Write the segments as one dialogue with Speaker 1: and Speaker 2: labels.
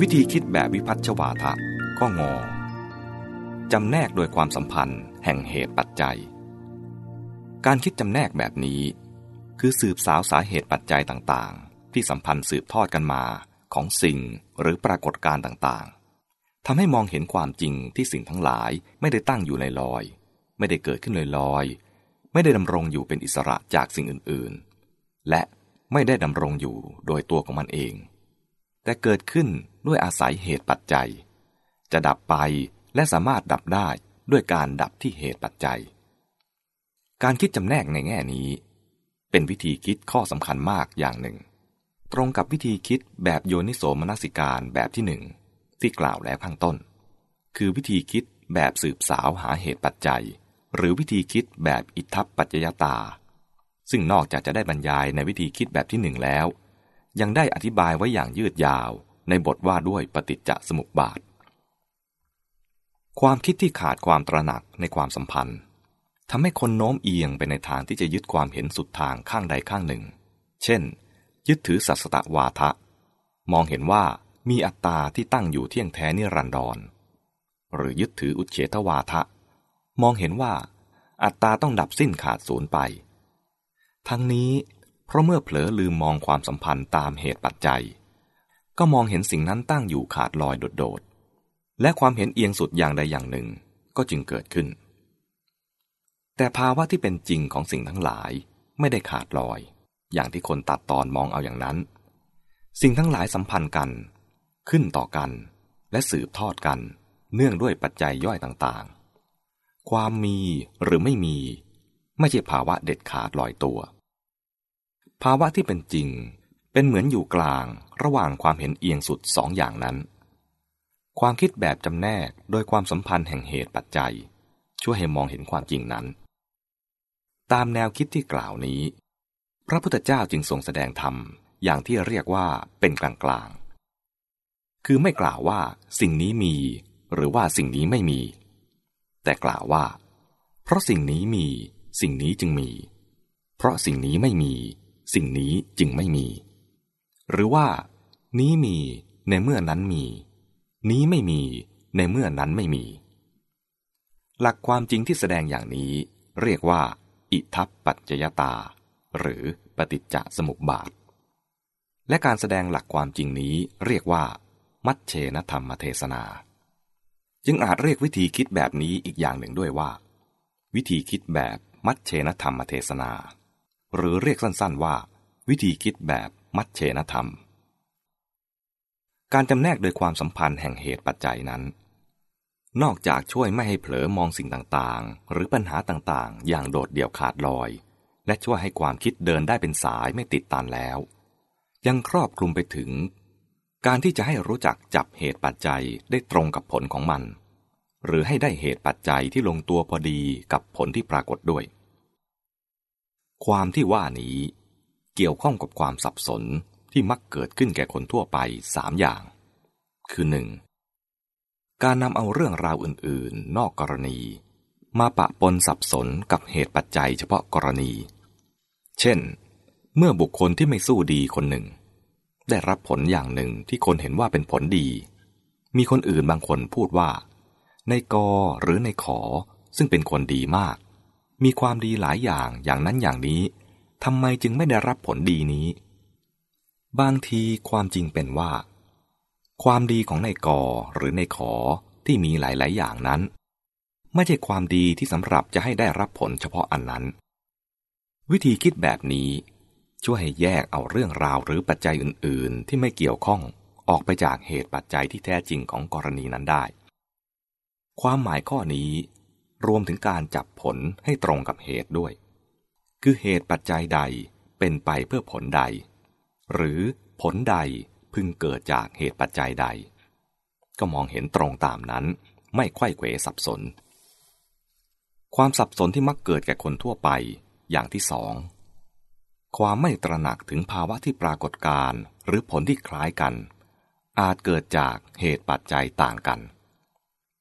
Speaker 1: วิธีคิดแบบวิพัฒชวาทะก็งอ จำแนกโดยความสัมพันธ์แห่งเหตุปัจจัย การคิดจำแนกแบบนี้ คือสืบสาวสาเหตุปัจจัยต่างๆ ที่สัมพันธ์สืบทอดกันมาของสิ่งหรือปรากฏการณ์ต่างๆทำให้มองเห็นความจริงที่สิ่งทั้งหลายไม่ได้ตั้งอยู่ลอยๆไม่ได้เกิดขึ้นลอยๆ ไม่ได้ดำรงอยู่เป็นอิสระจากสิ่งอื่นๆ และไม่ได้ดำรงอยู่โดยตัวของมันเอง แต่เกิดขึ้น ด้วยอาศัยเหตุปัจจัย จะดับไปและสามารถดับได้ด้วยการดับที่เหตุปัจจัย การคิดจำแนกในแง่นี้ เป็นวิธีคิดข้อสำคัญมากอย่างหนึ่ง ตรงกับวิธีคิดแบบโยนิโสมนสิการแบบที่หนึ่งที่กล่าวแล้วข้างต้น คือวิธีคิดแบบสืบสาวหาเหตุปัจจัย หรือวิธีคิดแบบอิทัปปัจจยตา ซึ่งนอกจากจะได้บรรยายในวิธีคิดแบบที่หนึ่งแล้ว ยังได้อธิบายไว้อย่างยืดยาว ในบทว่าด้วยปฏิจจสมุปบาท ความคิดที่ขาดความตระหนักในความสัมพันธ์ทำให้คนโน้มเอียงไปในทางที่จะยึดความเห็นสุดทางข้างใดข้างหนึ่ง เช่น ยึดถือสัสตวาทะ มองเห็นว่ามีอัตตาที่ตั้งอยู่เที่ยงแท้นิรันดร หรือยึดถืออุเฉทวาทะ มองเห็นว่า อัตตาต้องดับสิ้นขาดสูญไป ทั้งนี้เพราะเมื่อเผลอลืมมองความสัมพันธ์ตามเหตุปัจจัย ก็มองเห็นสิ่งนั้นตั้งอยู่ขาดลอยโดดและความเห็นเอียงสุดอย่างใดอย่างหนึ่งก็จึงเกิดขึ้น แต่ภาวะที่เป็นจริงของสิ่งทั้งหลายไม่ได้ขาดลอย อย่างที่คนตัดตอนมองเอาอย่างนั้น สิ่งทั้งหลายสัมพันธ์กัน ขึ้นต่อกัน และสืบทอดกัน เนื่องด้วยปัจจัยย่อยต่างๆ ความมีหรือไม่มี ไม่ใช่ภาวะเด็ดขาดลอยตัว ภาวะที่เป็นจริง เป็นเหมือนอยู่กลางระหว่างความเห็นเอียงสุดสองอย่างนั้น ความคิดแบบจำแนกโดยความสัมพันธ์แห่งเหตุปัจจัย ช่วยให้มองเห็นความจริงนั้น ตามแนวคิดที่กล่าวนี้ พระพุทธเจ้าจึงทรงแสดงธรรมอย่างที่เรียกว่าเป็นกลางกลางคือไม่กล่าวว่าสิ่งนี้มีหรือว่าสิ่งนี้ไม่มี แต่กล่าวว่า เพราะสิ่งนี้มีสิ่งนี้จึงมี เพราะสิ่งนี้ไม่มี สิ่งนี้จึงไม่มี หรือว่า นี้มีในเมื่อนั้นมี นี้ไม่มีในเมื่อนั้นไม่มี หลักความจริงที่แสดงอย่างนี้ เรียกว่า อิทัปปัจจยตา หรือปฏิจจสมุปบาท และการแสดงหลักความจริงนี้เรียกว่า มัชเชนธรรมเทศนา จึงอาจเรียกวิธีคิดแบบนี้อีกอย่างหนึ่งด้วยว่า วิธีคิดแบบมัชเชนธรรมเทศนา หรือเรียกสั้นๆว่า วิธีคิดแบบ มัชเชนธรรม การจำแนกโดยความสัมพันธ์แห่งเหตุปัจจัยนั้น นอกจากช่วยไม่ให้เผลอมองสิ่งต่างๆ หรือปัญหาต่างๆ อย่างโดดเดี่ยวขาดลอย และช่วยให้ความคิดเดินได้เป็นสายไม่ติดตันแล้ว ยังครอบคลุมไปถึง การที่จะให้รู้จักจับเหตุปัจจัยได้ตรงกับผลของมัน หรือให้ได้เหตุปัจจัยที่ลงตัวพอดีกับผลที่ปรากฏด้วยความที่ว่านี้ เกี่ยวข้องกับความสับสนที่มักเกิดขึ้นแก่คนทั่วไปสามอย่าง คือหนึ่งการนำเอาเรื่องราวอื่น ๆ นอกกรณี มาปะปนสับสนกับเหตุปัจจัยเฉพาะกรณี เช่น เมื่อบุคคลที่ไม่สู้ดีคนหนึ่ง ได้รับผลอย่างหนึ่งที่คนเห็นว่าเป็นผลดี มีคนอื่นบางคนพูดว่า ในกอหรือในขอซึ่งเป็นคนดีมาก มีความดีหลายอย่างอย่างนั้นอย่างนี้ ทำไมจึงไม่ได้รับผลดีนี้ บางทีความจริงเป็นว่า ความดีของในกอหรือในขอที่มีหลาย ๆ อย่างนั้น ไม่ใช่ความดีที่สำหรับจะให้ได้รับผลเฉพาะอันนั้น วิธีคิดแบบนี้ ช่วยให้แยกเอาเรื่องราวหรือปัจจัยอื่น ๆ ที่ไม่เกี่ยวข้องออกไปจากเหตุปัจจัยที่แท้จริงของกรณีนั้นได้ ความหมายข้อนี้รวมถึงการจับผลให้ตรงกับเหตุด้วย คือเหตุปัจจัยใดเป็นไปเพื่อผลใด หรือผลใดพึงเกิดจากเหตุปัจจัยใด ก็มองเห็นตรงตามนั้น ไม่ไข้เขวสับสน ความสับสนที่มักเกิดแก่คนทั่วไปอย่างที่สอง ความไม่ตระหนักถึงภาวะที่ปรากฏการ หรือผลที่คล้ายกัน อาจเกิดจากเหตุปัจจัยต่างกัน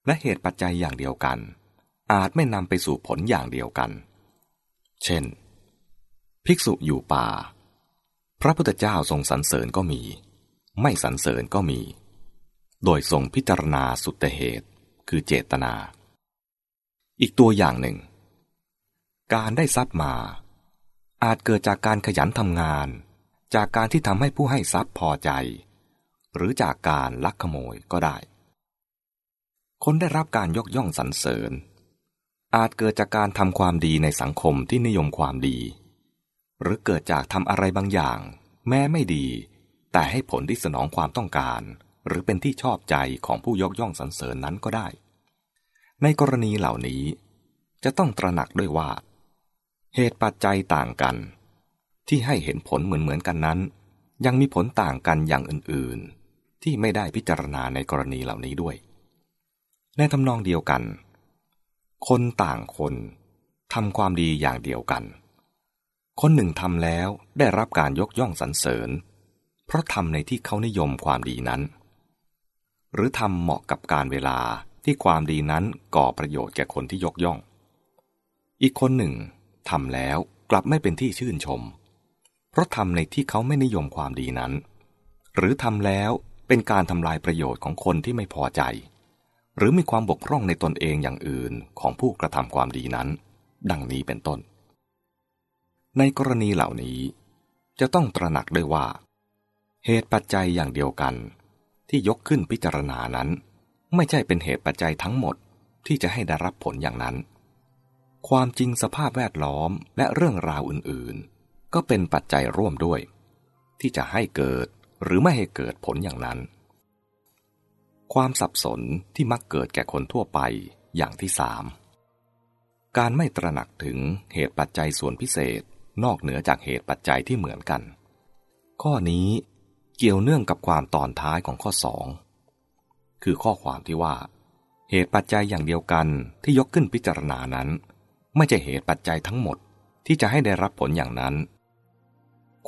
Speaker 1: และเหตุปัจจัยอย่างเดียวกัน อาจไม่นำไปสู่ผลอย่างเดียวกัน เช่น ภิกษุอยู่ป่า พระพุทธเจ้าทรงสรรเสริญก็มี ไม่สรรเสริญก็มี โดยทรงพิจารณาสุตเหตุ คือเจตนา อีกตัวอย่างหนึ่ง การได้ทรัพย์มา อาจเกิดจากการขยันทำงาน จากการที่ทำให้ผู้ให้ทรัพย์พอใจ หรือจากการลักขโมยก็ได้ คนได้รับการยกย่องสรรเสริญ อาจเกิดจากการทำความดีในสังคมที่นิยมความดี หรือเกิดจากทำอะไรบางอย่าง แม้ไม่ดี แต่ให้ผลที่สนองความต้องการ หรือเป็นที่ชอบใจของผู้ยกย่องสรรเสริญนั้นก็ได้ ในกรณีเหล่านี้ จะต้องตระหนักด้วยว่า เหตุปัจจัยต่างกัน ที่ให้เห็นผลเหมือนๆกันนั้น ยังมีผลต่างกันอย่างอื่นๆ ที่ไม่ได้พิจารณาในกรณีเหล่านี้ด้วย ในทำนองเดียวกัน คนต่างคนทำความดีอย่างเดียวกัน คนหนึ่งทำแล้วได้รับการยกย่องสรรเสริญ เพราะทำในที่เขานิยมความดีนั้น หรือทำเหมาะกับการเวลาที่ความดีนั้นก่อประโยชน์แก่คนที่ยกย่อง อีกคนหนึ่งทำแล้วกลับไม่เป็นที่ชื่นชม เพราะทำในที่เขาไม่นิยมความดีนั้น หรือทำแล้วเป็นการทำลายประโยชน์ของคนที่ไม่พอใจ หรือมีความบกพร่องในตนเองอย่างอื่นของผู้กระทำความดีนั้น ดังนี้เป็นต้น ในกรณีเหล่านี้ จะต้องตระหนักด้วยว่า เหตุปัจจัยอย่างเดียวกัน ที่ยกขึ้นพิจารณานั้น ไม่ใช่เป็นเหตุปัจจัยทั้งหมดที่จะให้ได้รับผลอย่างนั้น ความจริงสภาพแวดล้อมและเรื่องราวอื่นๆ ก็เป็นปัจจัยร่วมด้วย ที่จะให้เกิดหรือไม่ให้เกิดผลอย่างนั้น ความสับสนที่มักเกิดแก่คนทั่วไปอย่างที่สามการไม่ตระหนักถึงเหตุปัจจัยส่วนพิเศษ นอกเหนือจากเหตุปัจจัยที่เหมือนกัน ข้อนี้เกี่ยวเนื่องกับความตอนท้ายของข้อสองคือข้อความที่ว่า เหตุปัจจัยอย่างเดียวกันที่ยกขึ้นพิจารณานั้น ไม่ใช่เหตุปัจจัยทั้งหมดที่จะให้ได้รับผลอย่างนั้น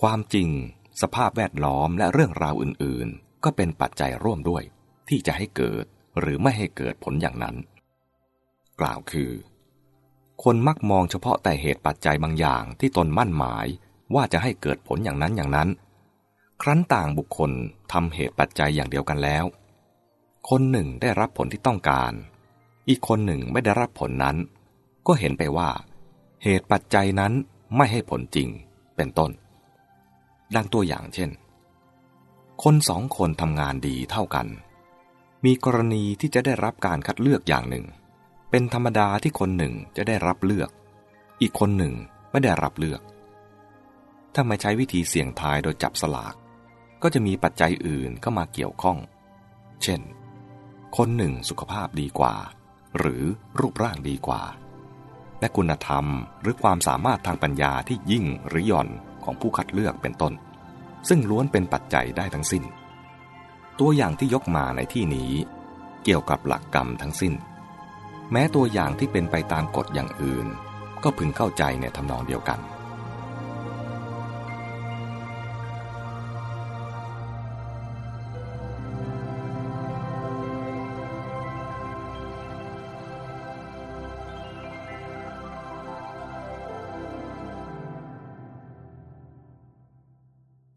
Speaker 1: ความจริง สภาพแวดล้อมและเรื่องราวอื่น ๆ ก็เป็นปัจจัยร่วมด้วย ที่จะให้เกิดหรือไม่ให้เกิดผลอย่างนั้น กล่าวคือ คนมักมองเฉพาะแต่เหตุปัจจัยบางอย่างที่ตนมั่นหมายว่าจะให้เกิดผลอย่างนั้นอย่างนั้น ครั้นต่างบุคคลทำเหตุปัจจัยอย่างเดียวกันแล้ว คนหนึ่งได้รับผลที่ต้องการ อีกคนหนึ่งไม่ได้รับผลนั้น ก็เห็นไปว่า เหตุปัจจัยนั้นไม่ให้ผลจริงเป็นต้น ดังตัวอย่างเช่น คนสองคนทำงานดีเท่ากัน มีกรณีที่จะได้รับการคัดเลือกอย่างหนึ่ง เป็นธรรมดาที่คนหนึ่งจะได้รับเลือก อีกคนหนึ่งไม่ได้รับเลือก ถ้าไม่ใช้วิธีเสี่ยงทายโดยจับสลาก ก็จะมีปัจจัยอื่นเข้ามาเกี่ยวข้อง เช่น คนหนึ่งสุขภาพดีกว่า หรือรูปร่างดีกว่า และคุณธรรมหรือความสามารถทางปัญญาที่ยิ่งหรือหย่อนของผู้คัดเลือกเป็นต้น ซึ่งล้วนเป็นปัจจัยได้ทั้งสิ้น ตัวอย่างที่ยกมาในที่นี้ เกี่ยวกับหลักกรรมทั้งสิ้น แม้ตัวอย่างที่เป็นไปตามกฎอย่างอื่น ก็พึงเข้าใจในทำนองเดียวกัน